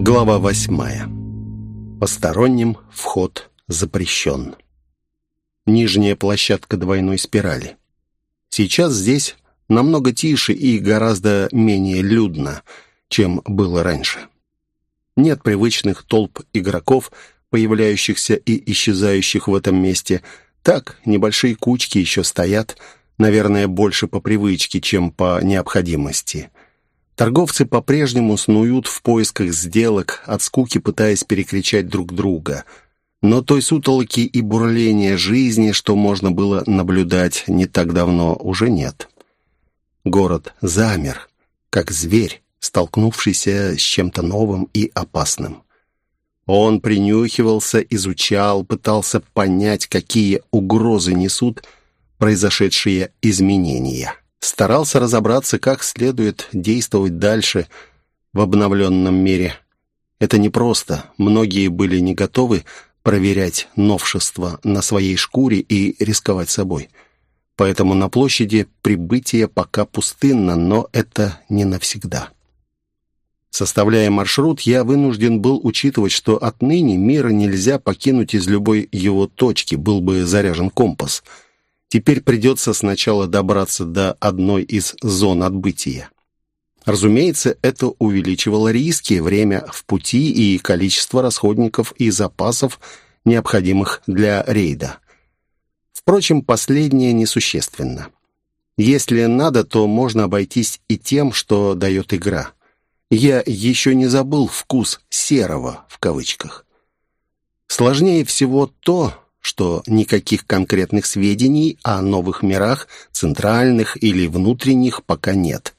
Глава восьмая. Посторонним вход запрещен. Нижняя площадка двойной спирали. Сейчас здесь намного тише и гораздо менее людно, чем было раньше. Нет привычных толп игроков, появляющихся и исчезающих в этом месте. Так, небольшие кучки еще стоят, наверное, больше по привычке, чем по необходимости. Торговцы по-прежнему снуют в поисках сделок, от скуки пытаясь перекричать друг друга. Но той сутолоки и бурления жизни, что можно было наблюдать не так давно, уже нет. Город замер, как зверь, столкнувшийся с чем-то новым и опасным. Он принюхивался, изучал, пытался понять, какие угрозы несут произошедшие изменения старался разобраться, как следует действовать дальше в обновленном мире. Это непросто. Многие были не готовы проверять новшества на своей шкуре и рисковать собой. Поэтому на площади прибытие пока пустынно, но это не навсегда. Составляя маршрут, я вынужден был учитывать, что отныне мира нельзя покинуть из любой его точки, был бы заряжен компас – Теперь придется сначала добраться до одной из зон отбытия. Разумеется, это увеличивало риски, время в пути и количество расходников и запасов, необходимых для рейда. Впрочем, последнее несущественно. Если надо, то можно обойтись и тем, что дает игра. Я еще не забыл вкус «серого» в кавычках. Сложнее всего то, что никаких конкретных сведений о новых мирах, центральных или внутренних, пока нет.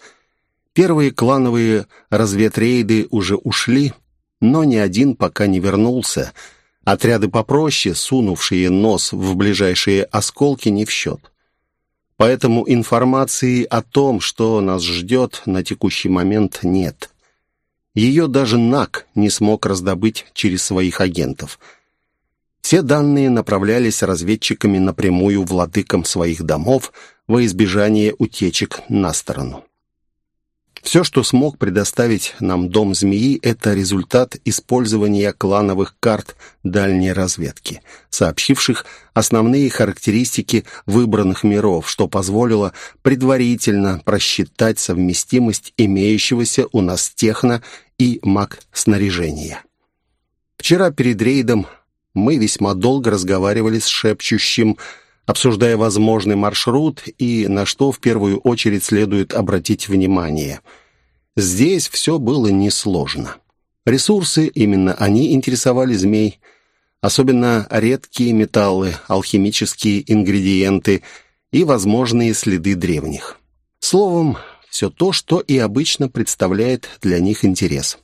Первые клановые разведрейды уже ушли, но ни один пока не вернулся. Отряды попроще, сунувшие нос в ближайшие осколки, не в счет. Поэтому информации о том, что нас ждет, на текущий момент нет. Ее даже НАК не смог раздобыть через своих агентов – все данные направлялись разведчиками напрямую владыкам своих домов во избежание утечек на сторону. Все, что смог предоставить нам дом змеи, это результат использования клановых карт дальней разведки, сообщивших основные характеристики выбранных миров, что позволило предварительно просчитать совместимость имеющегося у нас техно и маг снаряжения. Вчера перед рейдом мы весьма долго разговаривали с шепчущим, обсуждая возможный маршрут и на что в первую очередь следует обратить внимание. Здесь все было несложно. Ресурсы, именно они интересовали змей, особенно редкие металлы, алхимические ингредиенты и возможные следы древних. Словом, все то, что и обычно представляет для них интерес.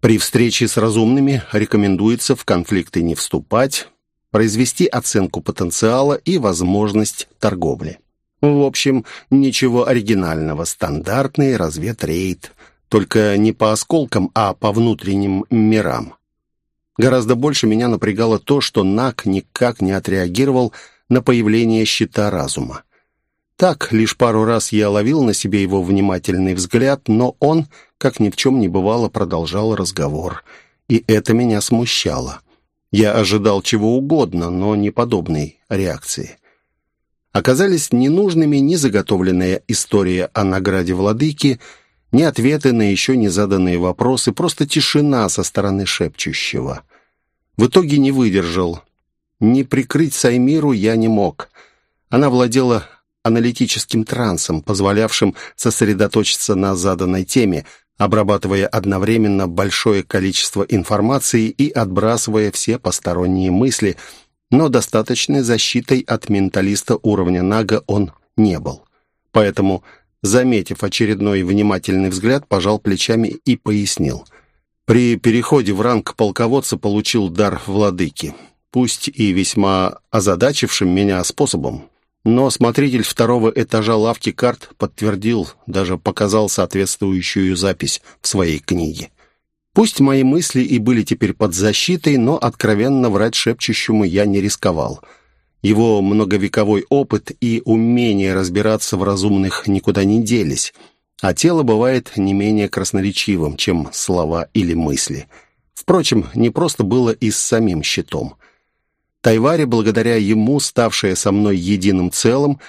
При встрече с разумными рекомендуется в конфликты не вступать, произвести оценку потенциала и возможность торговли. В общем, ничего оригинального, стандартный разведрейд, только не по осколкам, а по внутренним мирам. Гораздо больше меня напрягало то, что НАК никак не отреагировал на появление щита разума. Так, лишь пару раз я ловил на себе его внимательный взгляд, но он, как ни в чем не бывало, продолжал разговор. И это меня смущало. Я ожидал чего угодно, но не подобной реакции. Оказались ненужными ни заготовленная история о награде владыки, ни ответы на еще не заданные вопросы, просто тишина со стороны шепчущего. В итоге не выдержал. Не прикрыть Саймиру я не мог. Она владела аналитическим трансом, позволявшим сосредоточиться на заданной теме, обрабатывая одновременно большое количество информации и отбрасывая все посторонние мысли, но достаточной защитой от менталиста уровня Нага он не был. Поэтому, заметив очередной внимательный взгляд, пожал плечами и пояснил. При переходе в ранг полководца получил дар владыки, пусть и весьма озадачившим меня способом. Но смотритель второго этажа лавки карт подтвердил, даже показал соответствующую запись в своей книге. Пусть мои мысли и были теперь под защитой, но откровенно врать шепчущему я не рисковал. Его многовековой опыт и умение разбираться в разумных никуда не делись, а тело бывает не менее красноречивым, чем слова или мысли. Впрочем, не просто было и с самим щитом. Тайвари, благодаря ему, ставшая со мной единым целым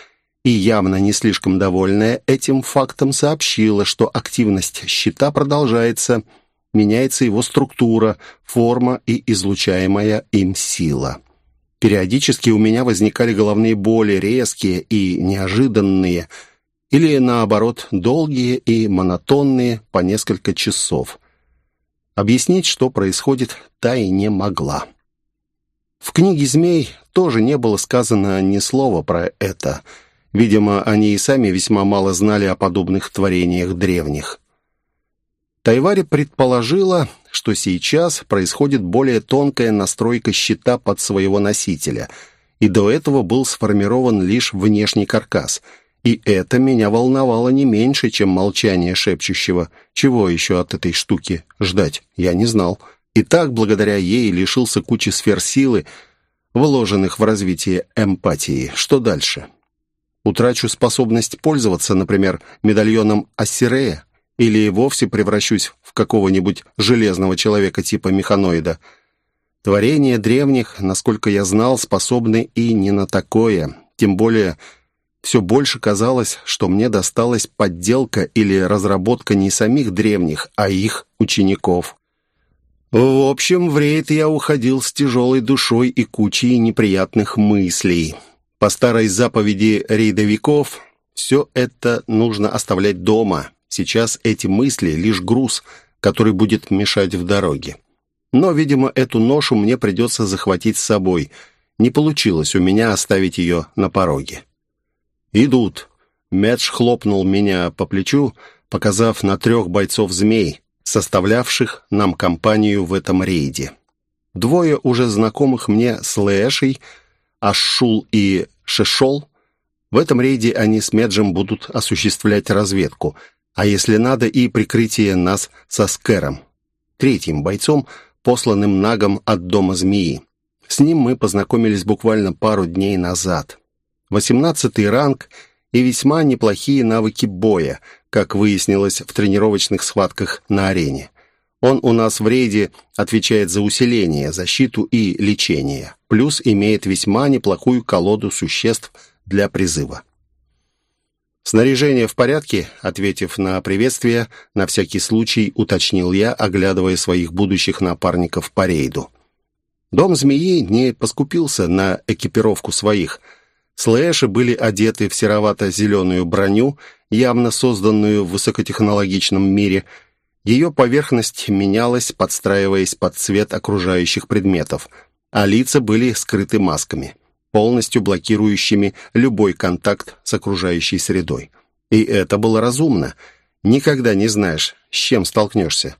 и явно не слишком довольная этим фактом, сообщила, что активность щита продолжается, меняется его структура, форма и излучаемая им сила. Периодически у меня возникали головные боли, резкие и неожиданные, или, наоборот, долгие и монотонные по несколько часов. Объяснить, что происходит, та и не могла. В книге «Змей» тоже не было сказано ни слова про это. Видимо, они и сами весьма мало знали о подобных творениях древних. Тайвари предположила, что сейчас происходит более тонкая настройка щита под своего носителя, и до этого был сформирован лишь внешний каркас – и это меня волновало не меньше, чем молчание шепчущего. Чего еще от этой штуки ждать, я не знал. И так, благодаря ей, лишился кучи сфер силы, вложенных в развитие эмпатии. Что дальше? Утрачу способность пользоваться, например, медальоном Ассирея? Или вовсе превращусь в какого-нибудь железного человека типа механоида? Творения древних, насколько я знал, способны и не на такое. Тем более все больше казалось, что мне досталась подделка или разработка не самих древних, а их учеников. В общем, в рейд я уходил с тяжелой душой и кучей неприятных мыслей. По старой заповеди рейдовиков все это нужно оставлять дома. Сейчас эти мысли — лишь груз, который будет мешать в дороге. Но, видимо, эту ношу мне придется захватить с собой. Не получилось у меня оставить ее на пороге. «Идут». Медж хлопнул меня по плечу, показав на трех бойцов-змей, составлявших нам компанию в этом рейде. Двое уже знакомых мне с Лэшей, Ашшул и Шешол. В этом рейде они с Меджем будут осуществлять разведку, а если надо и прикрытие нас со Скэром, третьим бойцом, посланным нагом от дома змеи. С ним мы познакомились буквально пару дней назад. Восемнадцатый ранг и весьма неплохие навыки боя, как выяснилось в тренировочных схватках на арене. Он у нас в рейде отвечает за усиление, защиту и лечение, плюс имеет весьма неплохую колоду существ для призыва. «Снаряжение в порядке?» Ответив на приветствие, на всякий случай уточнил я, оглядывая своих будущих напарников по рейду. Дом змеи не поскупился на экипировку своих – Слэши были одеты в серовато-зеленую броню, явно созданную в высокотехнологичном мире. Ее поверхность менялась, подстраиваясь под цвет окружающих предметов, а лица были скрыты масками, полностью блокирующими любой контакт с окружающей средой. И это было разумно. Никогда не знаешь, с чем столкнешься.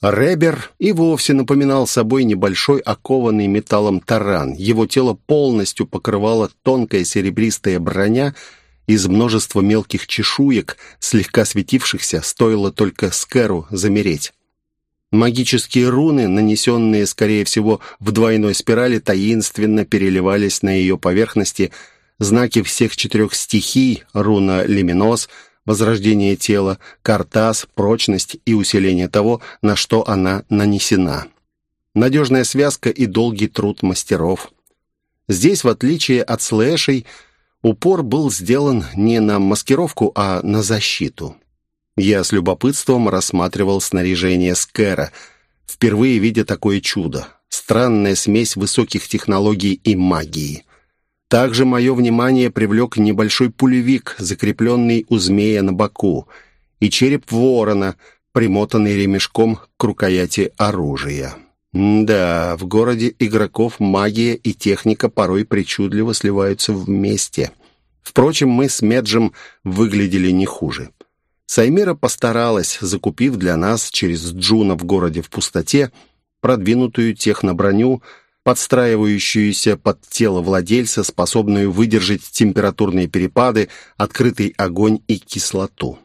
Ребер и вовсе напоминал собой небольшой окованный металлом таран. Его тело полностью покрывала тонкая серебристая броня из множества мелких чешуек, слегка светившихся, стоило только Скэру замереть. Магические руны, нанесенные, скорее всего, в двойной спирали, таинственно переливались на ее поверхности. Знаки всех четырех стихий, руна Лиминос — возрождение тела, картаз, прочность и усиление того, на что она нанесена. Надежная связка и долгий труд мастеров. Здесь, в отличие от слэшей, упор был сделан не на маскировку, а на защиту. Я с любопытством рассматривал снаряжение Скэра, впервые видя такое чудо. Странная смесь высоких технологий и магии. Также мое внимание привлек небольшой пулевик, закрепленный у змея на боку, и череп ворона, примотанный ремешком к рукояти оружия. Да, в городе игроков магия и техника порой причудливо сливаются вместе. Впрочем, мы с Меджем выглядели не хуже. Саймира постаралась, закупив для нас через Джуна в городе в пустоте продвинутую техноброню, подстраивающуюся под тело владельца, способную выдержать температурные перепады, открытый огонь и кислоту.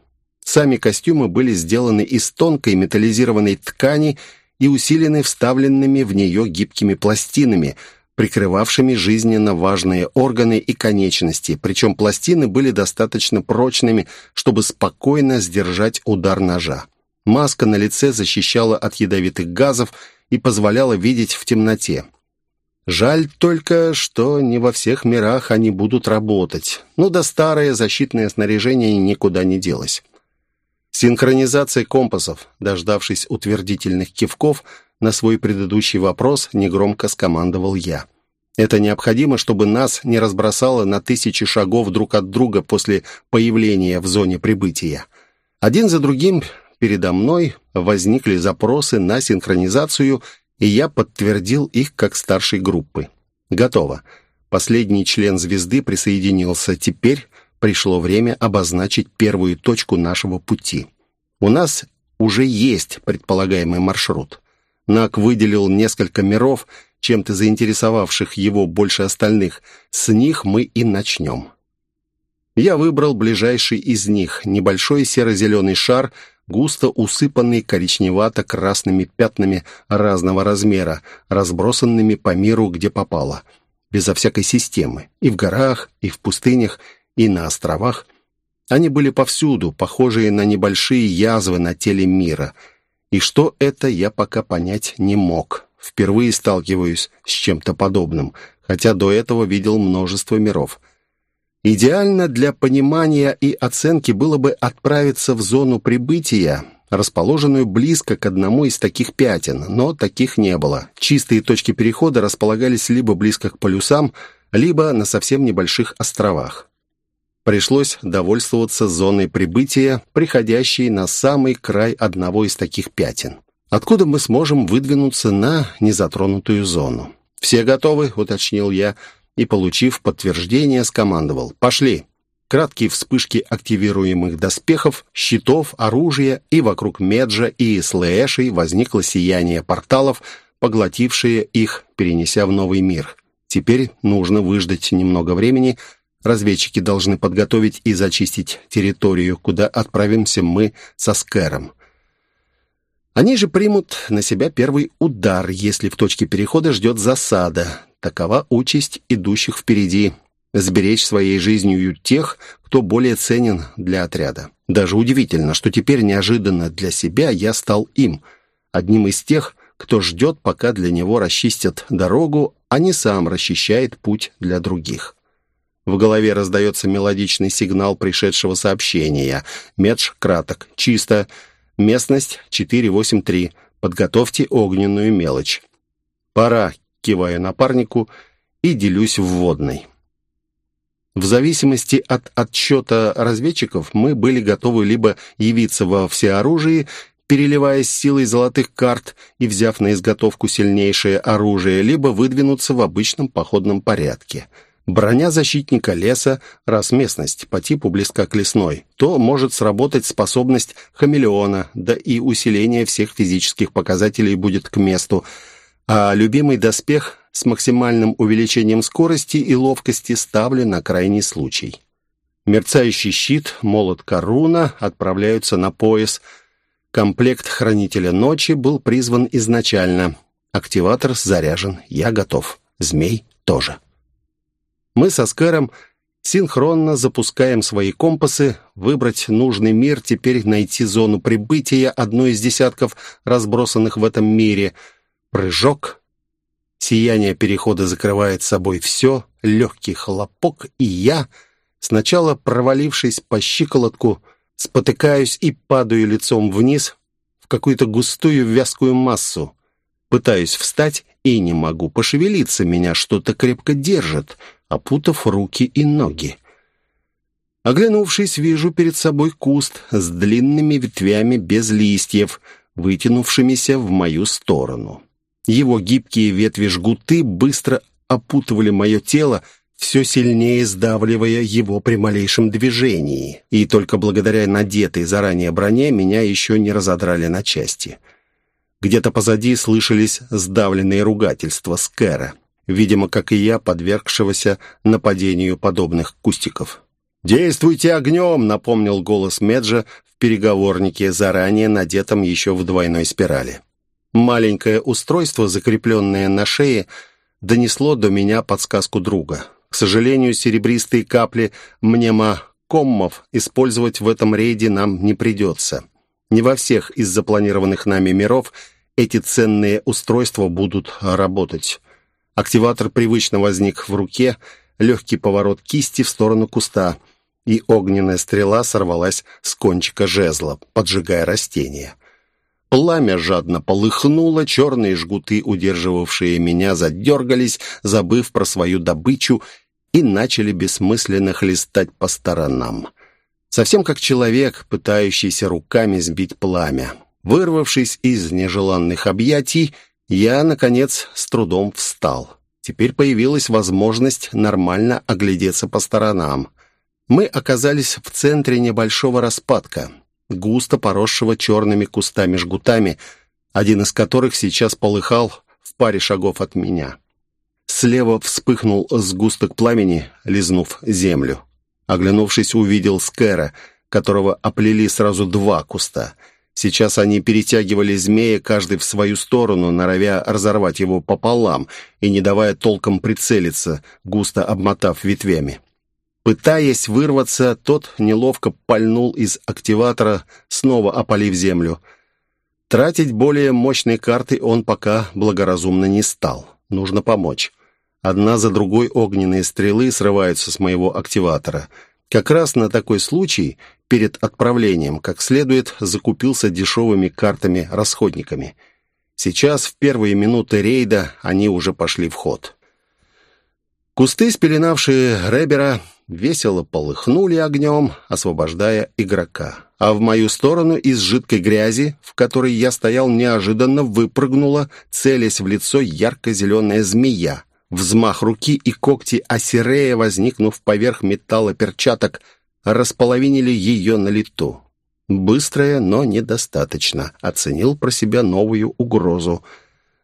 Сами костюмы были сделаны из тонкой металлизированной ткани и усилены вставленными в нее гибкими пластинами, прикрывавшими жизненно важные органы и конечности, причем пластины были достаточно прочными, чтобы спокойно сдержать удар ножа. Маска на лице защищала от ядовитых газов и позволяла видеть в темноте. Жаль только, что не во всех мирах они будут работать. Ну да старое защитное снаряжение никуда не делось. Синхронизация компасов, дождавшись утвердительных кивков, на свой предыдущий вопрос негромко скомандовал я. Это необходимо, чтобы нас не разбросало на тысячи шагов друг от друга после появления в зоне прибытия. Один за другим передо мной возникли запросы на синхронизацию, и я подтвердил их как старшей группы. Готово. Последний член звезды присоединился. Теперь пришло время обозначить первую точку нашего пути. У нас уже есть предполагаемый маршрут. Нак выделил несколько миров, чем-то заинтересовавших его больше остальных. С них мы и начнем. Я выбрал ближайший из них, небольшой серо-зеленый шар, густо усыпанный коричневато-красными пятнами разного размера, разбросанными по миру, где попало, безо всякой системы, и в горах, и в пустынях, и на островах. Они были повсюду, похожие на небольшие язвы на теле мира. И что это, я пока понять не мог. Впервые сталкиваюсь с чем-то подобным, хотя до этого видел множество миров. Идеально для понимания и оценки было бы отправиться в зону прибытия, расположенную близко к одному из таких пятен, но таких не было. Чистые точки перехода располагались либо близко к полюсам, либо на совсем небольших островах. Пришлось довольствоваться зоной прибытия, приходящей на самый край одного из таких пятен. Откуда мы сможем выдвинуться на незатронутую зону? «Все готовы?» — уточнил я, и, получив подтверждение, скомандовал. «Пошли!» Краткие вспышки активируемых доспехов, щитов, оружия, и вокруг Меджа и Слэшей возникло сияние порталов, поглотившие их, перенеся в новый мир. Теперь нужно выждать немного времени, Разведчики должны подготовить и зачистить территорию, куда отправимся мы со Скэром. Они же примут на себя первый удар, если в точке перехода ждет засада. Такова участь идущих впереди. Сберечь своей жизнью тех, кто более ценен для отряда. Даже удивительно, что теперь неожиданно для себя я стал им, одним из тех, кто ждет, пока для него расчистят дорогу, а не сам расчищает путь для других. В голове раздается мелодичный сигнал пришедшего сообщения. Медж краток. Чисто. Местность 483. Подготовьте огненную мелочь. Пора, киваю напарнику и делюсь вводной. В зависимости от отчета разведчиков мы были готовы либо явиться во всеоружии, переливаясь силой золотых карт и взяв на изготовку сильнейшее оружие, либо выдвинуться в обычном походном порядке – Броня защитника леса, раз местность по типу близка к лесной, то может сработать способность хамелеона, да и усиление всех физических показателей будет к месту, а любимый доспех с максимальным увеличением скорости и ловкости ставлю на крайний случай. Мерцающий щит, молот Коруна отправляются на пояс. Комплект Хранителя Ночи был призван изначально. Активатор заряжен, я готов. Змей тоже. Мы со Скэром синхронно запускаем свои компасы, выбрать нужный мир, теперь найти зону прибытия одной из десятков разбросанных в этом мире. Прыжок. Сияние перехода закрывает собой все, легкий хлопок, и я, сначала провалившись по щиколотку, спотыкаюсь и падаю лицом вниз в какую-то густую вязкую массу. Пытаюсь встать и не могу пошевелиться, меня что-то крепко держит — опутав руки и ноги. Оглянувшись, вижу перед собой куст с длинными ветвями без листьев, вытянувшимися в мою сторону. Его гибкие ветви-жгуты быстро опутывали мое тело, все сильнее сдавливая его при малейшем движении. И только благодаря надетой заранее броне меня еще не разодрали на части. Где-то позади слышались сдавленные ругательства Скэра видимо, как и я, подвергшегося нападению подобных кустиков. «Действуйте огнем!» — напомнил голос Меджа в переговорнике, заранее надетом еще в двойной спирали. Маленькое устройство, закрепленное на шее, донесло до меня подсказку друга. К сожалению, серебристые капли мнемокоммов использовать в этом рейде нам не придется. Не во всех из запланированных нами миров эти ценные устройства будут работать. Активатор привычно возник в руке, легкий поворот кисти в сторону куста, и огненная стрела сорвалась с кончика жезла, поджигая растение. Пламя жадно полыхнуло, черные жгуты, удерживавшие меня, задергались, забыв про свою добычу, и начали бессмысленно хлестать по сторонам. Совсем как человек, пытающийся руками сбить пламя. Вырвавшись из нежеланных объятий, я, наконец, с трудом встал. Теперь появилась возможность нормально оглядеться по сторонам. Мы оказались в центре небольшого распадка, густо поросшего черными кустами-жгутами, один из которых сейчас полыхал в паре шагов от меня. Слева вспыхнул сгусток пламени, лизнув землю. Оглянувшись, увидел Скэра, которого оплели сразу два куста. Сейчас они перетягивали змея каждый в свою сторону, норовя разорвать его пополам и не давая толком прицелиться, густо обмотав ветвями. Пытаясь вырваться, тот неловко пальнул из активатора, снова опалив землю. Тратить более мощные карты он пока благоразумно не стал. Нужно помочь. Одна за другой огненные стрелы срываются с моего активатора. Как раз на такой случай перед отправлением как следует закупился дешевыми картами-расходниками. Сейчас, в первые минуты рейда, они уже пошли в ход. Кусты, спеленавшие Ребера, весело полыхнули огнем, освобождая игрока. А в мою сторону из жидкой грязи, в которой я стоял, неожиданно выпрыгнула, целясь в лицо ярко-зеленая змея, Взмах руки и когти Асирея, возникнув поверх металла перчаток, располовинили ее на лету. Быстрая, но недостаточно. Оценил про себя новую угрозу.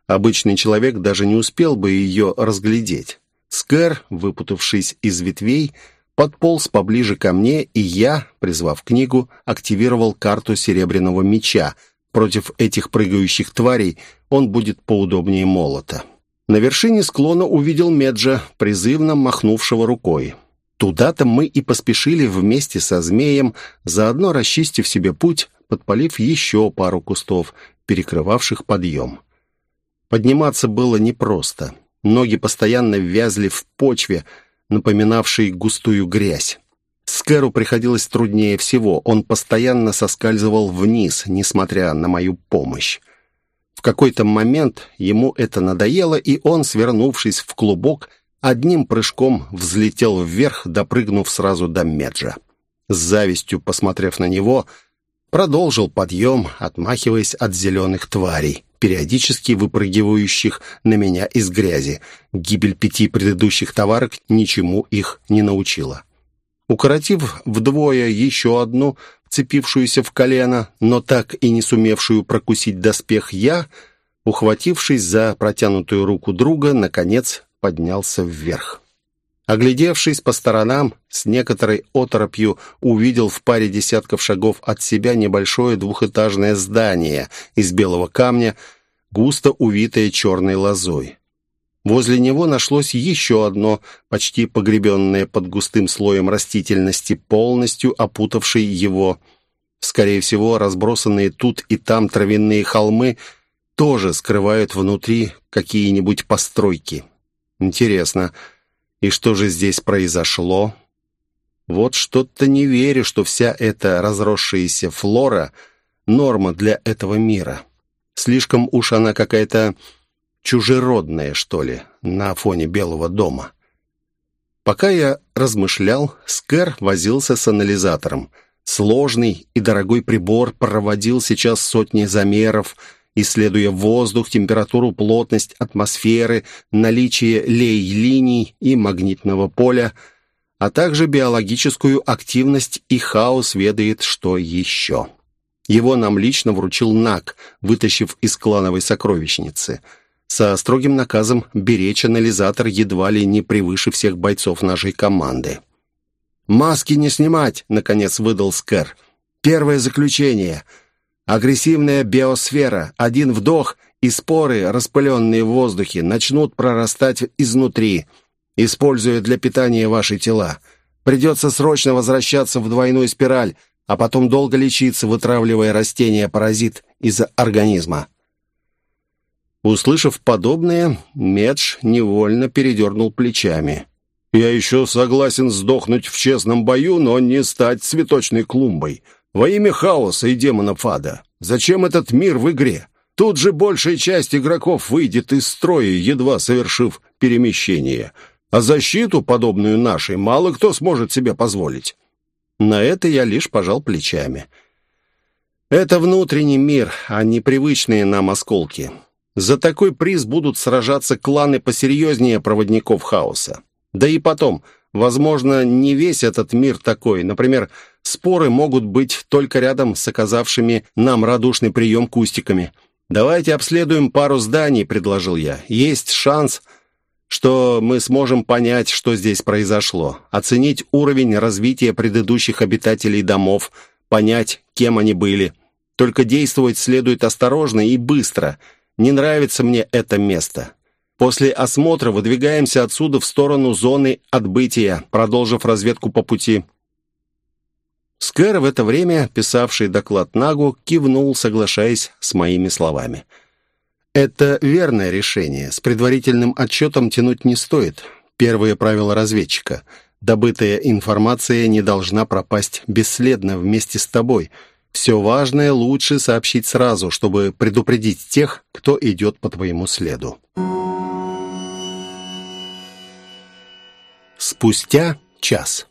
Обычный человек даже не успел бы ее разглядеть. Скэр, выпутавшись из ветвей, подполз поближе ко мне, и я, призвав книгу, активировал карту Серебряного Меча. Против этих прыгающих тварей он будет поудобнее молота. На вершине склона увидел Меджа, призывно махнувшего рукой. Туда-то мы и поспешили вместе со змеем, заодно расчистив себе путь, подпалив еще пару кустов, перекрывавших подъем. Подниматься было непросто. Ноги постоянно вязли в почве, напоминавшей густую грязь. Скэру приходилось труднее всего. Он постоянно соскальзывал вниз, несмотря на мою помощь. В какой-то момент ему это надоело, и он, свернувшись в клубок, одним прыжком взлетел вверх, допрыгнув сразу до Меджа. С завистью посмотрев на него, продолжил подъем, отмахиваясь от зеленых тварей, периодически выпрыгивающих на меня из грязи. Гибель пяти предыдущих товарок ничему их не научила. Укоротив вдвое еще одну, вцепившуюся в колено, но так и не сумевшую прокусить доспех я, ухватившись за протянутую руку друга, наконец поднялся вверх. Оглядевшись по сторонам, с некоторой оторопью увидел в паре десятков шагов от себя небольшое двухэтажное здание из белого камня, густо увитое черной лозой. Возле него нашлось еще одно, почти погребенное под густым слоем растительности, полностью опутавшей его. Скорее всего, разбросанные тут и там травяные холмы тоже скрывают внутри какие-нибудь постройки. Интересно, и что же здесь произошло? Вот что-то не верю, что вся эта разросшаяся флора — норма для этого мира. Слишком уж она какая-то чужеродное, что ли, на фоне Белого дома. Пока я размышлял, Скэр возился с анализатором. Сложный и дорогой прибор проводил сейчас сотни замеров, исследуя воздух, температуру, плотность атмосферы, наличие лей-линий и магнитного поля, а также биологическую активность и хаос ведает, что еще. Его нам лично вручил НАК, вытащив из клановой сокровищницы – со строгим наказом беречь анализатор едва ли не превыше всех бойцов нашей команды. «Маски не снимать!» — наконец выдал Скэр. «Первое заключение. Агрессивная биосфера. Один вдох, и споры, распыленные в воздухе, начнут прорастать изнутри, используя для питания ваши тела. Придется срочно возвращаться в двойную спираль, а потом долго лечиться, вытравливая растения-паразит из организма». Услышав подобное, Медж невольно передернул плечами. «Я еще согласен сдохнуть в честном бою, но не стать цветочной клумбой. Во имя хаоса и демонов ада. Зачем этот мир в игре? Тут же большая часть игроков выйдет из строя, едва совершив перемещение. А защиту, подобную нашей, мало кто сможет себе позволить». На это я лишь пожал плечами. «Это внутренний мир, а не привычные нам осколки. За такой приз будут сражаться кланы посерьезнее проводников хаоса. Да и потом, возможно, не весь этот мир такой. Например, споры могут быть только рядом с оказавшими нам радушный прием кустиками. «Давайте обследуем пару зданий», — предложил я. «Есть шанс, что мы сможем понять, что здесь произошло, оценить уровень развития предыдущих обитателей домов, понять, кем они были. Только действовать следует осторожно и быстро — не нравится мне это место. После осмотра выдвигаемся отсюда в сторону зоны отбытия, продолжив разведку по пути. Скэр в это время, писавший доклад Нагу, кивнул, соглашаясь с моими словами. «Это верное решение. С предварительным отчетом тянуть не стоит. Первое правило разведчика. Добытая информация не должна пропасть бесследно вместе с тобой». Все важное лучше сообщить сразу, чтобы предупредить тех, кто идет по твоему следу. Спустя час.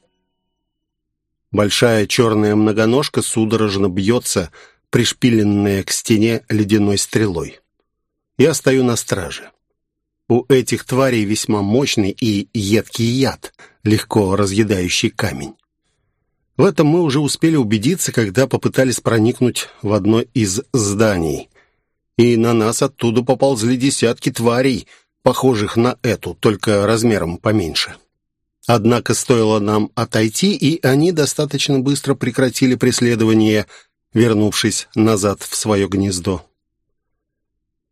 Большая черная многоножка судорожно бьется, пришпиленная к стене ледяной стрелой. Я стою на страже. У этих тварей весьма мощный и едкий яд, легко разъедающий камень. В этом мы уже успели убедиться, когда попытались проникнуть в одно из зданий. И на нас оттуда поползли десятки тварей, похожих на эту, только размером поменьше. Однако стоило нам отойти, и они достаточно быстро прекратили преследование, вернувшись назад в свое гнездо.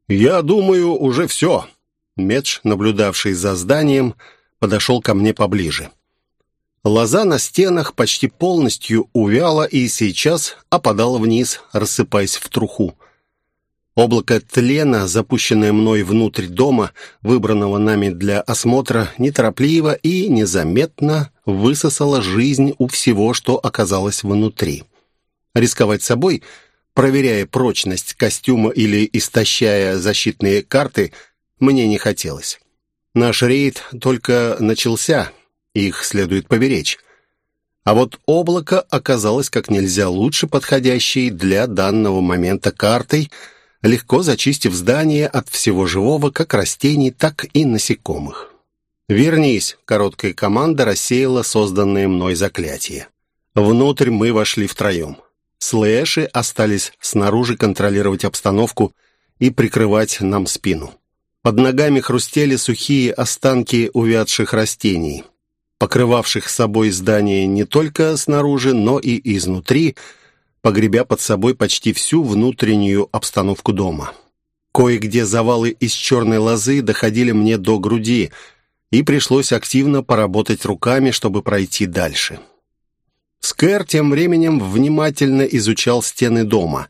«Я думаю, уже все». Медж, наблюдавший за зданием, подошел ко мне поближе. Лоза на стенах почти полностью увяла и сейчас опадала вниз, рассыпаясь в труху. Облако тлена, запущенное мной внутрь дома, выбранного нами для осмотра, неторопливо и незаметно высосало жизнь у всего, что оказалось внутри. Рисковать собой, проверяя прочность костюма или истощая защитные карты, мне не хотелось. Наш рейд только начался, их следует поберечь. А вот облако оказалось как нельзя лучше подходящей для данного момента картой, легко зачистив здание от всего живого, как растений, так и насекомых. «Вернись!» — короткая команда рассеяла созданное мной заклятие. Внутрь мы вошли втроем. Слэши остались снаружи контролировать обстановку и прикрывать нам спину. Под ногами хрустели сухие останки увядших растений — покрывавших собой здание не только снаружи, но и изнутри, погребя под собой почти всю внутреннюю обстановку дома. Кое-где завалы из черной лозы доходили мне до груди, и пришлось активно поработать руками, чтобы пройти дальше. Скэр тем временем внимательно изучал стены дома.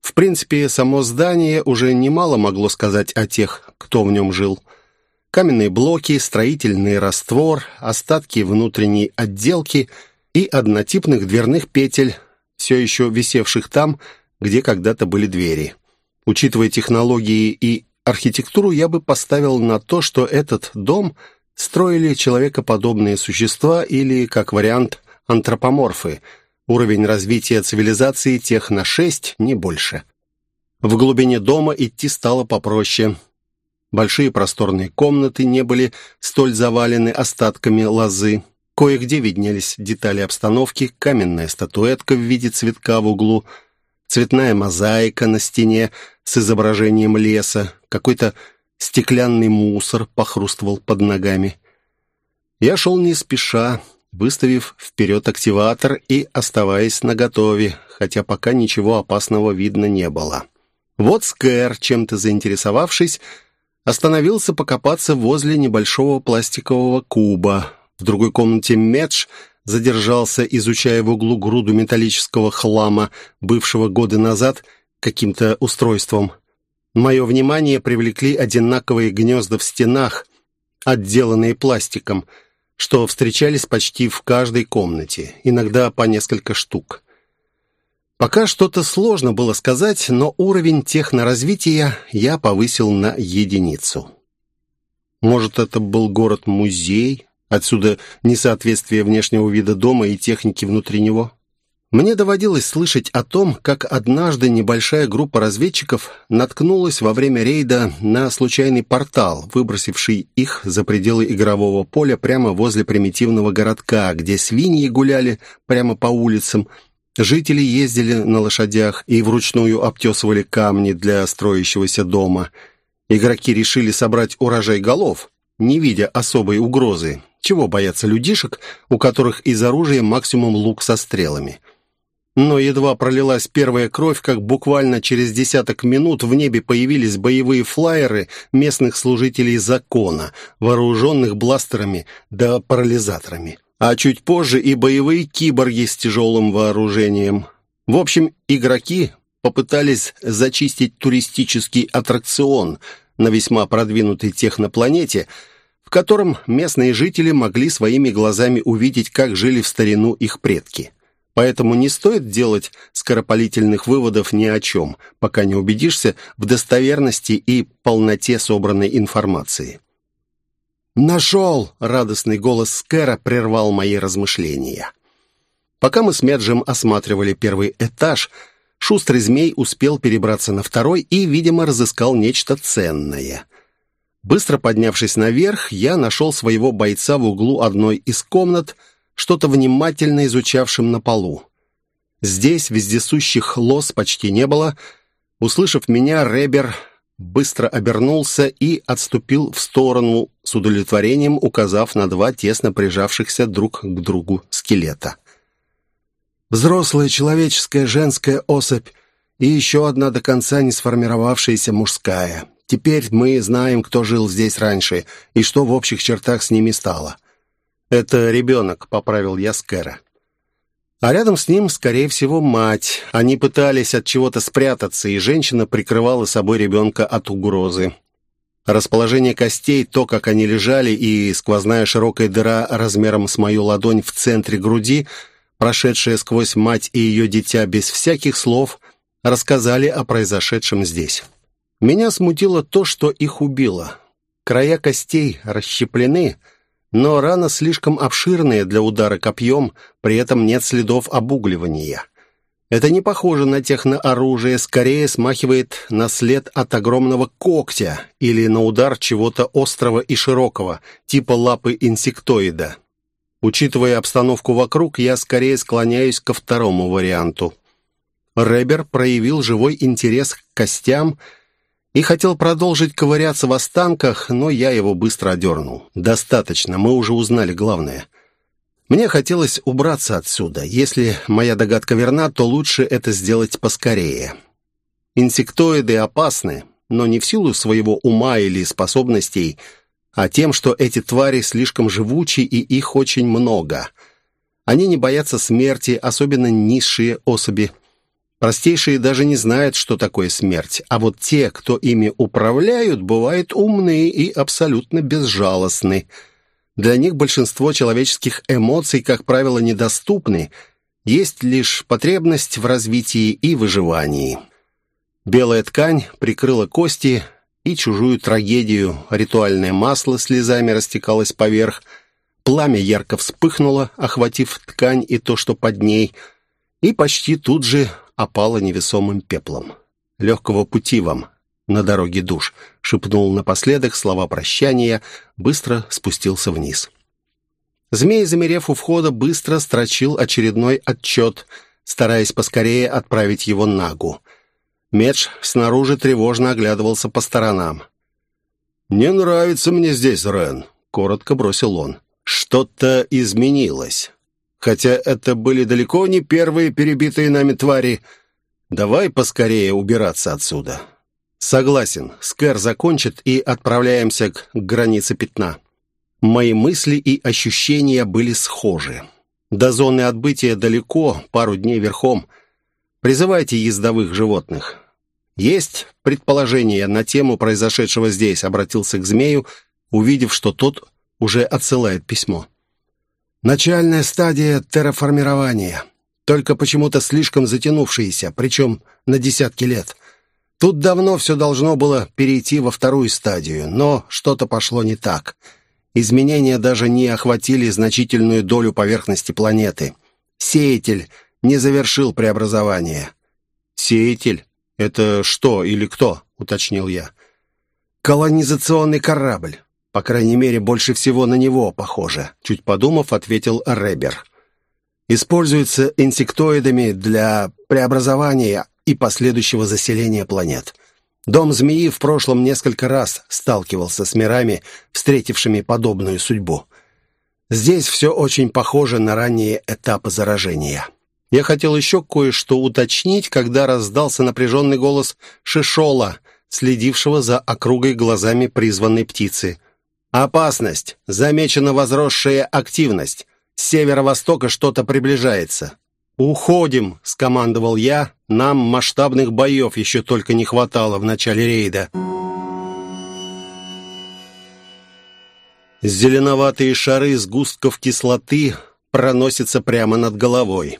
В принципе, само здание уже немало могло сказать о тех, кто в нем жил – каменные блоки, строительный раствор, остатки внутренней отделки и однотипных дверных петель, все еще висевших там, где когда-то были двери. Учитывая технологии и архитектуру, я бы поставил на то, что этот дом строили человекоподобные существа или, как вариант, антропоморфы. Уровень развития цивилизации тех на шесть, не больше. В глубине дома идти стало попроще. Большие просторные комнаты не были столь завалены остатками лозы. Кое-где виднелись детали обстановки, каменная статуэтка в виде цветка в углу, цветная мозаика на стене с изображением леса, какой-то стеклянный мусор похрустывал под ногами. Я шел не спеша, выставив вперед активатор и оставаясь наготове, хотя пока ничего опасного видно не было. Вот Скэр, чем-то заинтересовавшись, Остановился покопаться возле небольшого пластикового куба. В другой комнате Медж задержался, изучая в углу груду металлического хлама, бывшего годы назад каким-то устройством. Мое внимание привлекли одинаковые гнезда в стенах, отделанные пластиком, что встречались почти в каждой комнате, иногда по несколько штук. Пока что-то сложно было сказать, но уровень техноразвития я повысил на единицу. Может, это был город-музей? Отсюда несоответствие внешнего вида дома и техники внутри него? Мне доводилось слышать о том, как однажды небольшая группа разведчиков наткнулась во время рейда на случайный портал, выбросивший их за пределы игрового поля прямо возле примитивного городка, где свиньи гуляли прямо по улицам, жители ездили на лошадях и вручную обтесывали камни для строящегося дома. Игроки решили собрать урожай голов, не видя особой угрозы. Чего бояться людишек, у которых из оружия максимум лук со стрелами – но едва пролилась первая кровь, как буквально через десяток минут в небе появились боевые флайеры местных служителей закона, вооруженных бластерами да парализаторами. А чуть позже и боевые киборги с тяжелым вооружением. В общем, игроки попытались зачистить туристический аттракцион на весьма продвинутой технопланете, в котором местные жители могли своими глазами увидеть, как жили в старину их предки. Поэтому не стоит делать скоропалительных выводов ни о чем, пока не убедишься в достоверности и полноте собранной информации. «Нашел!» — радостный голос Скэра прервал мои размышления. Пока мы с Меджем осматривали первый этаж, шустрый змей успел перебраться на второй и, видимо, разыскал нечто ценное. Быстро поднявшись наверх, я нашел своего бойца в углу одной из комнат — что-то внимательно изучавшим на полу. Здесь вездесущих лос почти не было. Услышав меня, Ребер быстро обернулся и отступил в сторону с удовлетворением, указав на два тесно прижавшихся друг к другу скелета. Взрослая человеческая женская особь и еще одна до конца не сформировавшаяся мужская. Теперь мы знаем, кто жил здесь раньше и что в общих чертах с ними стало. «Это ребенок», — поправил я Скэра. А рядом с ним, скорее всего, мать. Они пытались от чего-то спрятаться, и женщина прикрывала собой ребенка от угрозы. Расположение костей, то, как они лежали, и сквозная широкая дыра размером с мою ладонь в центре груди, прошедшая сквозь мать и ее дитя без всяких слов, рассказали о произошедшем здесь. Меня смутило то, что их убило. Края костей расщеплены, — но рана слишком обширная для удара копьем, при этом нет следов обугливания. Это не похоже на технооружие, скорее смахивает на след от огромного когтя или на удар чего-то острого и широкого, типа лапы инсектоида. Учитывая обстановку вокруг, я скорее склоняюсь ко второму варианту. Ребер проявил живой интерес к костям и хотел продолжить ковыряться в останках, но я его быстро одернул. «Достаточно, мы уже узнали главное». Мне хотелось убраться отсюда. Если моя догадка верна, то лучше это сделать поскорее. Инсектоиды опасны, но не в силу своего ума или способностей, а тем, что эти твари слишком живучи и их очень много. Они не боятся смерти, особенно низшие особи – Простейшие даже не знают, что такое смерть, а вот те, кто ими управляют, бывают умные и абсолютно безжалостны. Для них большинство человеческих эмоций, как правило, недоступны, есть лишь потребность в развитии и выживании. Белая ткань прикрыла кости и чужую трагедию, ритуальное масло слезами растекалось поверх, пламя ярко вспыхнуло, охватив ткань и то, что под ней, и почти тут же опала невесомым пеплом. «Легкого пути вам на дороге душ», — шепнул напоследок слова прощания, быстро спустился вниз. Змей, замерев у входа, быстро строчил очередной отчет, стараясь поскорее отправить его Нагу. Медж снаружи тревожно оглядывался по сторонам. «Не нравится мне здесь, Рен», — коротко бросил он. «Что-то изменилось». Хотя это были далеко не первые перебитые нами твари. Давай поскорее убираться отсюда. Согласен, Скэр закончит и отправляемся к границе пятна. Мои мысли и ощущения были схожи. До зоны отбытия далеко, пару дней верхом. Призывайте ездовых животных. «Есть предположение на тему произошедшего здесь», — обратился к змею, увидев, что тот уже отсылает письмо. «Начальная стадия терраформирования, только почему-то слишком затянувшаяся, причем на десятки лет. Тут давно все должно было перейти во вторую стадию, но что-то пошло не так. Изменения даже не охватили значительную долю поверхности планеты. Сеятель не завершил преобразование». «Сеятель? Это что или кто?» — уточнил я. «Колонизационный корабль. По крайней мере, больше всего на него похоже», — чуть подумав, ответил Ребер. «Используется инсектоидами для преобразования и последующего заселения планет». Дом змеи в прошлом несколько раз сталкивался с мирами, встретившими подобную судьбу. Здесь все очень похоже на ранние этапы заражения. Я хотел еще кое-что уточнить, когда раздался напряженный голос Шишола, следившего за округой глазами призванной птицы. «Опасность! Замечена возросшая активность. С северо-востока что-то приближается». «Уходим!» — скомандовал я. «Нам масштабных боев еще только не хватало в начале рейда». Зеленоватые шары сгустков кислоты проносятся прямо над головой.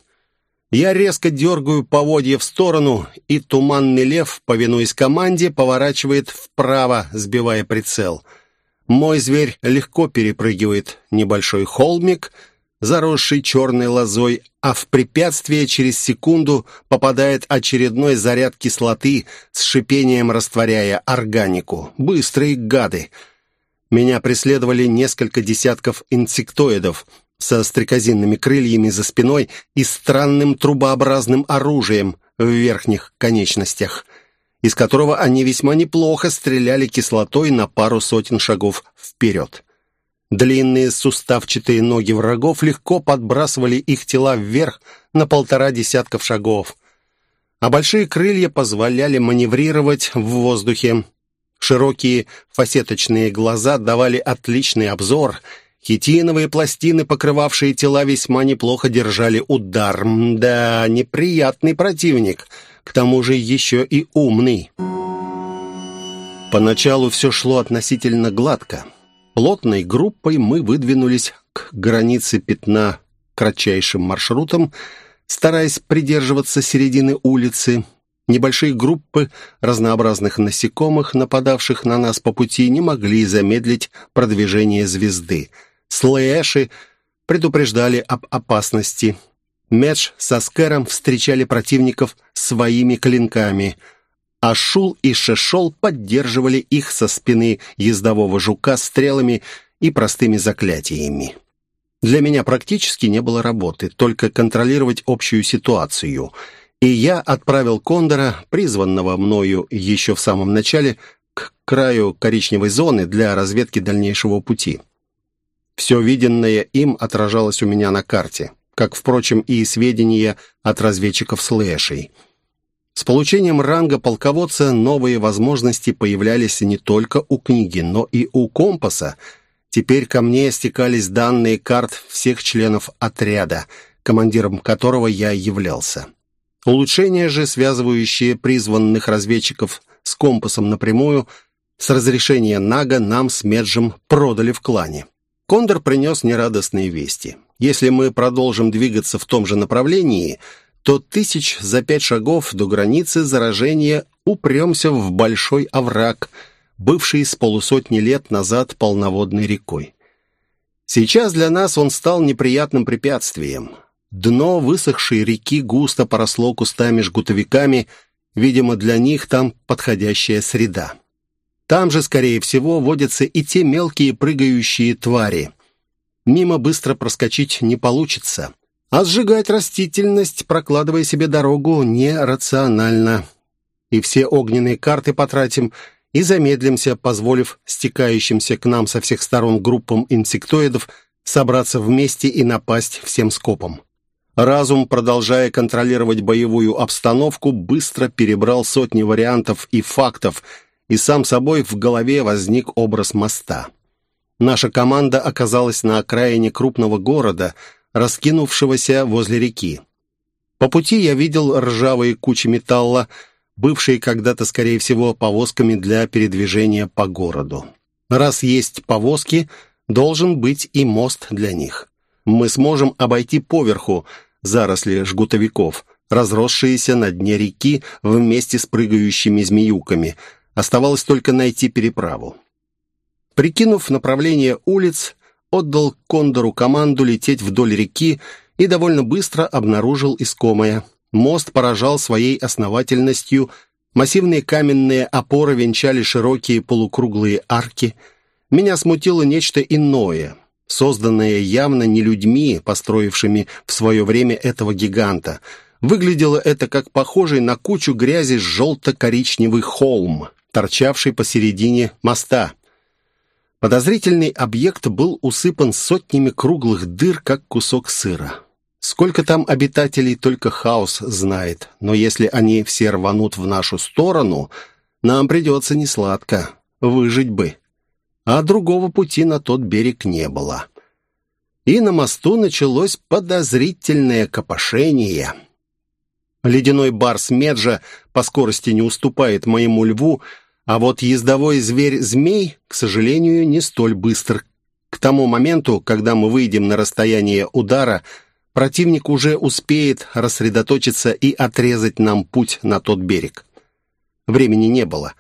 Я резко дергаю поводья в сторону, и туманный лев, повинуясь команде, поворачивает вправо, сбивая прицел — мой зверь легко перепрыгивает небольшой холмик, заросший черной лозой, а в препятствие через секунду попадает очередной заряд кислоты с шипением растворяя органику. Быстрые гады! Меня преследовали несколько десятков инсектоидов со стрекозинными крыльями за спиной и странным трубообразным оружием в верхних конечностях — из которого они весьма неплохо стреляли кислотой на пару сотен шагов вперед. Длинные суставчатые ноги врагов легко подбрасывали их тела вверх на полтора десятков шагов, а большие крылья позволяли маневрировать в воздухе. Широкие фасеточные глаза давали отличный обзор — Хитиновые пластины, покрывавшие тела, весьма неплохо держали удар. Да, неприятный противник к тому же еще и умный. Поначалу все шло относительно гладко. Плотной группой мы выдвинулись к границе пятна кратчайшим маршрутом, стараясь придерживаться середины улицы. Небольшие группы разнообразных насекомых, нападавших на нас по пути, не могли замедлить продвижение звезды. Слэши предупреждали об опасности. Медж со Скэром встречали противников своими клинками, Шул и Шешол поддерживали их со спины ездового жука стрелами и простыми заклятиями. Для меня практически не было работы, только контролировать общую ситуацию. И я отправил Кондора, призванного мною еще в самом начале, к краю коричневой зоны для разведки дальнейшего пути. Все виденное им отражалось у меня на карте как, впрочем, и сведения от разведчиков слэшей. С получением ранга полководца новые возможности появлялись не только у книги, но и у компаса. Теперь ко мне стекались данные карт всех членов отряда, командиром которого я являлся. Улучшения же, связывающие призванных разведчиков с компасом напрямую, с разрешения Нага нам с Меджем продали в клане. Кондор принес нерадостные вести. Если мы продолжим двигаться в том же направлении, то тысяч за пять шагов до границы заражения упремся в большой овраг, бывший с полусотни лет назад полноводной рекой. Сейчас для нас он стал неприятным препятствием. Дно высохшей реки густо поросло кустами-жгутовиками, видимо, для них там подходящая среда. Там же, скорее всего, водятся и те мелкие прыгающие твари, Мимо быстро проскочить не получится. А сжигать растительность, прокладывая себе дорогу, нерационально. И все огненные карты потратим и замедлимся, позволив стекающимся к нам со всех сторон группам инсектоидов собраться вместе и напасть всем скопом. Разум, продолжая контролировать боевую обстановку, быстро перебрал сотни вариантов и фактов, и сам собой в голове возник образ моста. Наша команда оказалась на окраине крупного города, раскинувшегося возле реки. По пути я видел ржавые кучи металла, бывшие когда-то, скорее всего, повозками для передвижения по городу. Раз есть повозки, должен быть и мост для них. Мы сможем обойти поверху заросли жгутовиков, разросшиеся на дне реки вместе с прыгающими змеюками. Оставалось только найти переправу. Прикинув направление улиц, отдал Кондору команду лететь вдоль реки и довольно быстро обнаружил искомое. Мост поражал своей основательностью, массивные каменные опоры венчали широкие полукруглые арки. Меня смутило нечто иное, созданное явно не людьми, построившими в свое время этого гиганта. Выглядело это как похожий на кучу грязи желто-коричневый холм, торчавший посередине моста. Подозрительный объект был усыпан сотнями круглых дыр, как кусок сыра. Сколько там обитателей, только хаос знает. Но если они все рванут в нашу сторону, нам придется несладко. Выжить бы. А другого пути на тот берег не было. И на мосту началось подозрительное копошение. Ледяной барс Меджа по скорости не уступает моему льву, а вот ездовой зверь-змей, к сожалению, не столь быстр. К тому моменту, когда мы выйдем на расстояние удара – противник уже успеет рассредоточиться и отрезать нам путь на тот берег. Времени не было.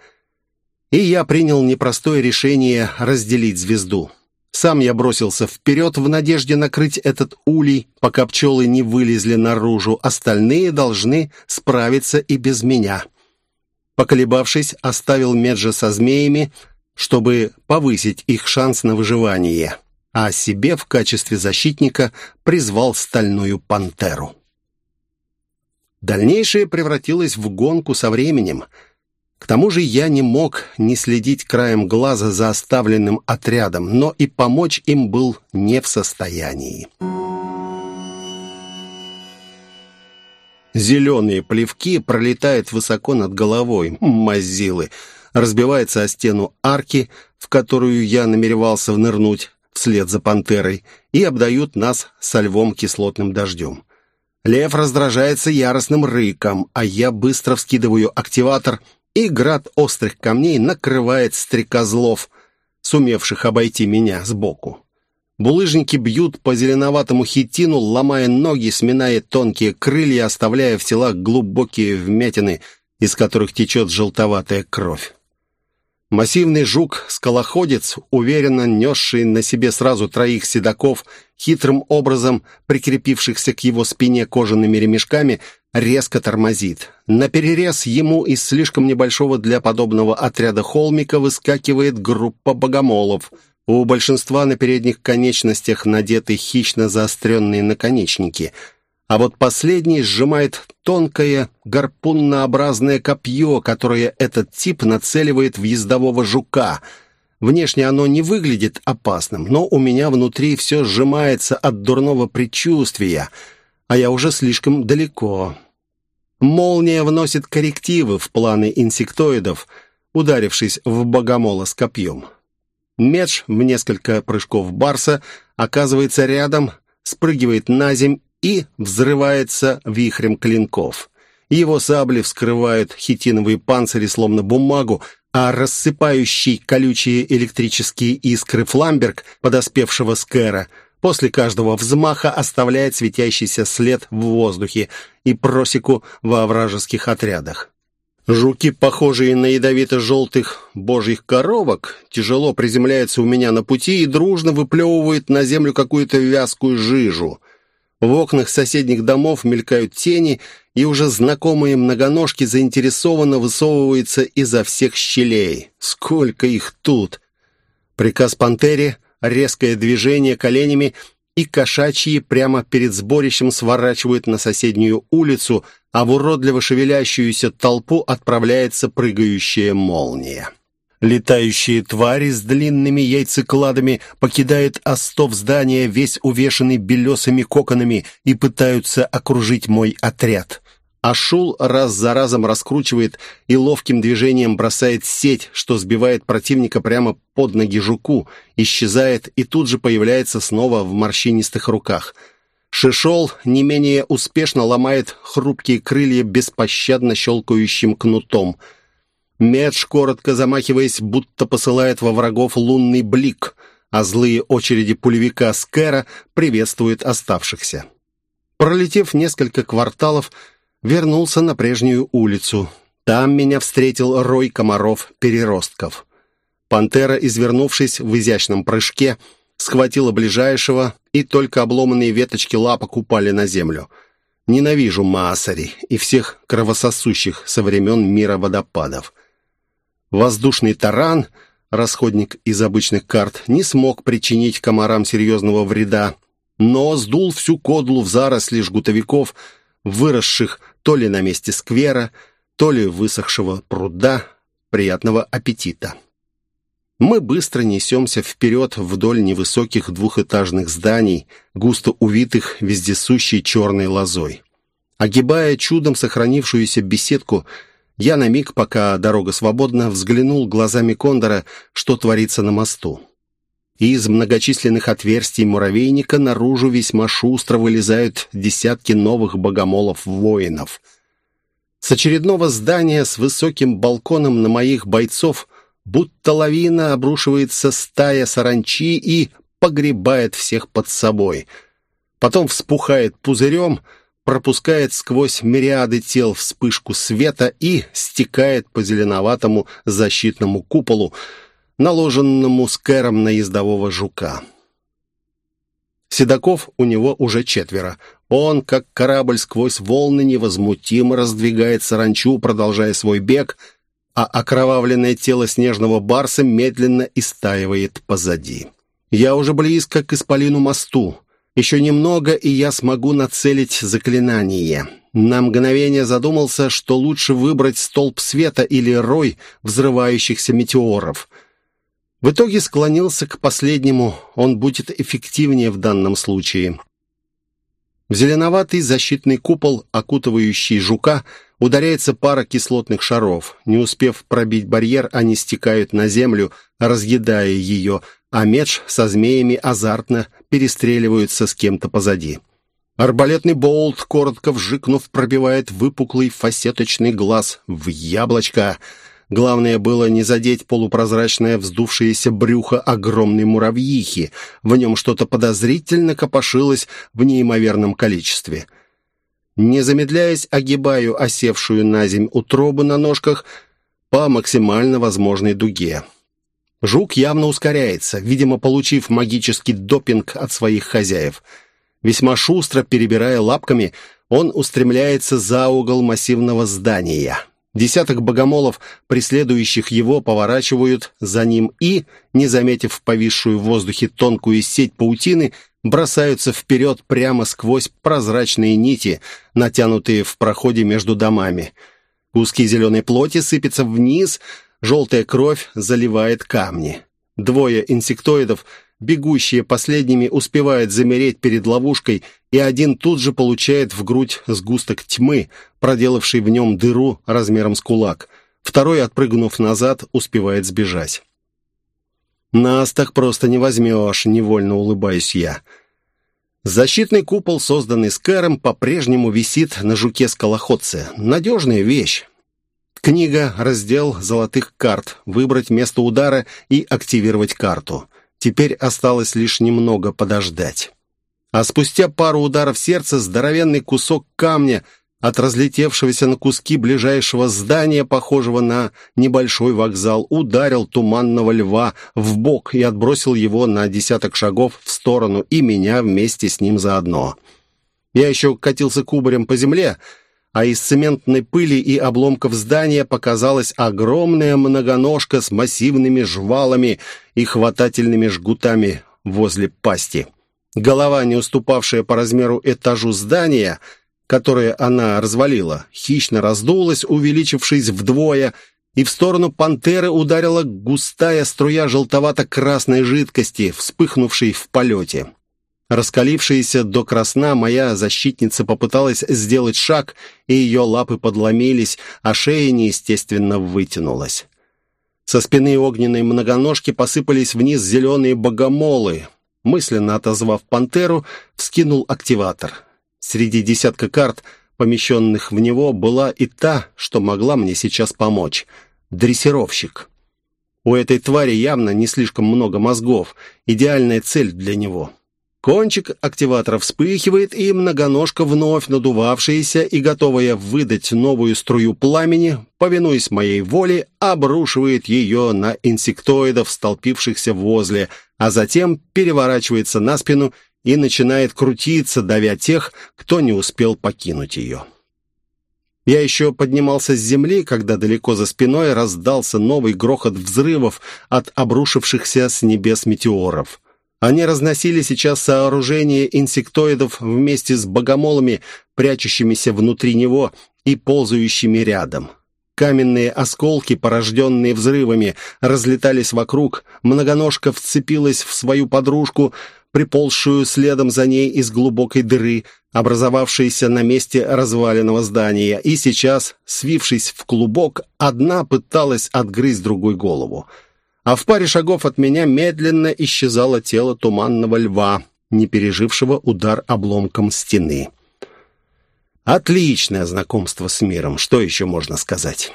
И я принял непростое решение разделить звезду. Сам я бросился вперед в надежде накрыть этот улей, пока пчелы не вылезли наружу. Остальные должны справиться и без меня. Поколебавшись, оставил Меджа со змеями, чтобы повысить их шанс на выживание а себе в качестве защитника призвал стальную пантеру. Дальнейшее превратилось в гонку со временем. К тому же я не мог не следить краем глаза за оставленным отрядом, но и помочь им был не в состоянии. Зеленые плевки пролетают высоко над головой, мазилы, разбивается о стену арки, в которую я намеревался внырнуть, вслед за пантерой и обдают нас со львом кислотным дождем. Лев раздражается яростным рыком, а я быстро вскидываю активатор, и град острых камней накрывает стрекозлов, сумевших обойти меня сбоку. Булыжники бьют по зеленоватому хитину, ломая ноги, сминая тонкие крылья, оставляя в телах глубокие вмятины, из которых течет желтоватая кровь. Массивный жук-скалоходец, уверенно несший на себе сразу троих седаков, хитрым образом прикрепившихся к его спине кожаными ремешками, резко тормозит. На перерез ему из слишком небольшого для подобного отряда холмика выскакивает группа богомолов. У большинства на передних конечностях надеты хищно заостренные наконечники – а вот последний сжимает тонкое гарпуннообразное копье, которое этот тип нацеливает в ездового жука. Внешне оно не выглядит опасным, но у меня внутри все сжимается от дурного предчувствия, а я уже слишком далеко. Молния вносит коррективы в планы инсектоидов, ударившись в богомола с копьем. Меч в несколько прыжков барса оказывается рядом, спрыгивает на земь и взрывается вихрем клинков. Его сабли вскрывают хитиновые панцири, словно бумагу, а рассыпающий колючие электрические искры фламберг, подоспевшего Скэра, после каждого взмаха оставляет светящийся след в воздухе и просеку во вражеских отрядах. Жуки, похожие на ядовито-желтых божьих коровок, тяжело приземляются у меня на пути и дружно выплевывают на землю какую-то вязкую жижу. В окнах соседних домов мелькают тени, и уже знакомые многоножки заинтересованно высовываются изо всех щелей. Сколько их тут! Приказ пантере, резкое движение коленями, и кошачьи прямо перед сборищем сворачивают на соседнюю улицу, а в уродливо шевелящуюся толпу отправляется прыгающая молния. Летающие твари с длинными яйцекладами покидают остов здания, весь увешанный белесыми коконами, и пытаются окружить мой отряд. Ашул раз за разом раскручивает и ловким движением бросает сеть, что сбивает противника прямо под ноги жуку, исчезает и тут же появляется снова в морщинистых руках. Шишол не менее успешно ломает хрупкие крылья беспощадно щелкающим кнутом. Медж, коротко замахиваясь, будто посылает во врагов лунный блик, а злые очереди пулевика Скэра приветствуют оставшихся. Пролетев несколько кварталов, вернулся на прежнюю улицу. Там меня встретил рой комаров-переростков. Пантера, извернувшись в изящном прыжке, схватила ближайшего, и только обломанные веточки лапок упали на землю. Ненавижу Маасари и всех кровососущих со времен мира водопадов. Воздушный таран, расходник из обычных карт, не смог причинить комарам серьезного вреда, но сдул всю кодлу в заросли жгутовиков, выросших то ли на месте сквера, то ли высохшего пруда. Приятного аппетита! Мы быстро несемся вперед вдоль невысоких двухэтажных зданий, густо увитых вездесущей черной лозой. Огибая чудом сохранившуюся беседку, я на миг, пока дорога свободна, взглянул глазами кондора, что творится на мосту. Из многочисленных отверстий муравейника наружу весьма шустро вылезают десятки новых богомолов-воинов. С очередного здания с высоким балконом на моих бойцов будто лавина обрушивается стая саранчи и погребает всех под собой. Потом вспухает пузырем, пропускает сквозь мириады тел вспышку света и стекает по зеленоватому защитному куполу, наложенному скэром на ездового жука. Седаков у него уже четверо. Он, как корабль сквозь волны, невозмутимо раздвигает саранчу, продолжая свой бег, а окровавленное тело снежного барса медленно истаивает позади. Я уже близко к исполину мосту. Еще немного, и я смогу нацелить заклинание. На мгновение задумался, что лучше выбрать столб света или рой взрывающихся метеоров — в итоге склонился к последнему, он будет эффективнее в данном случае. В защитный купол, окутывающий жука, ударяется пара кислотных шаров. Не успев пробить барьер, они стекают на землю, разъедая ее, а меч со змеями азартно перестреливаются с кем-то позади. Арбалетный болт, коротко вжикнув, пробивает выпуклый фасеточный глаз в яблочко — Главное было не задеть полупрозрачное вздувшееся брюхо огромной муравьихи. В нем что-то подозрительно копошилось в неимоверном количестве. Не замедляясь, огибаю осевшую на земь утробу на ножках по максимально возможной дуге. Жук явно ускоряется, видимо, получив магический допинг от своих хозяев. Весьма шустро перебирая лапками, он устремляется за угол массивного здания. Десяток богомолов, преследующих его, поворачивают за ним и, не заметив повисшую в воздухе тонкую сеть паутины, бросаются вперед прямо сквозь прозрачные нити, натянутые в проходе между домами. Куски зеленой плоти сыпятся вниз, желтая кровь заливает камни. Двое инсектоидов — Бегущие последними успевают замереть перед ловушкой, и один тут же получает в грудь сгусток тьмы, проделавший в нем дыру размером с кулак. Второй, отпрыгнув назад, успевает сбежать. «Нас так просто не возьмешь», — невольно улыбаюсь я. Защитный купол, созданный Скэром, по-прежнему висит на жуке-скалоходце. Надежная вещь. Книга, раздел золотых карт, выбрать место удара и активировать карту. Теперь осталось лишь немного подождать. А спустя пару ударов сердца здоровенный кусок камня от разлетевшегося на куски ближайшего здания, похожего на небольшой вокзал, ударил туманного льва в бок и отбросил его на десяток шагов в сторону и меня вместе с ним заодно. Я еще катился кубарем по земле, а из цементной пыли и обломков здания показалась огромная многоножка с массивными жвалами и хватательными жгутами возле пасти. Голова, не уступавшая по размеру этажу здания, которое она развалила, хищно раздулась, увеличившись вдвое, и в сторону пантеры ударила густая струя желтовато-красной жидкости, вспыхнувшей в полете. Раскалившаяся до красна, моя защитница попыталась сделать шаг, и ее лапы подломились, а шея неестественно вытянулась. Со спины огненной многоножки посыпались вниз зеленые богомолы. мысленно отозвав пантеру, вскинул активатор. Среди десятка карт, помещенных в него, была и та, что могла мне сейчас помочь. Дрессировщик. У этой твари явно не слишком много мозгов. Идеальная цель для него. Кончик активатора вспыхивает, и многоножка, вновь надувавшаяся и готовая выдать новую струю пламени, повинуясь моей воле, обрушивает ее на инсектоидов, столпившихся возле, а затем переворачивается на спину и начинает крутиться, давя тех, кто не успел покинуть ее. Я еще поднимался с земли, когда далеко за спиной раздался новый грохот взрывов от обрушившихся с небес метеоров. Они разносили сейчас сооружение инсектоидов вместе с богомолами, прячущимися внутри него и ползающими рядом. Каменные осколки, порожденные взрывами, разлетались вокруг, многоножка вцепилась в свою подружку, приползшую следом за ней из глубокой дыры, образовавшейся на месте разваленного здания, и сейчас, свившись в клубок, одна пыталась отгрызть другой голову а в паре шагов от меня медленно исчезало тело туманного льва, не пережившего удар обломком стены. Отличное знакомство с миром, что еще можно сказать?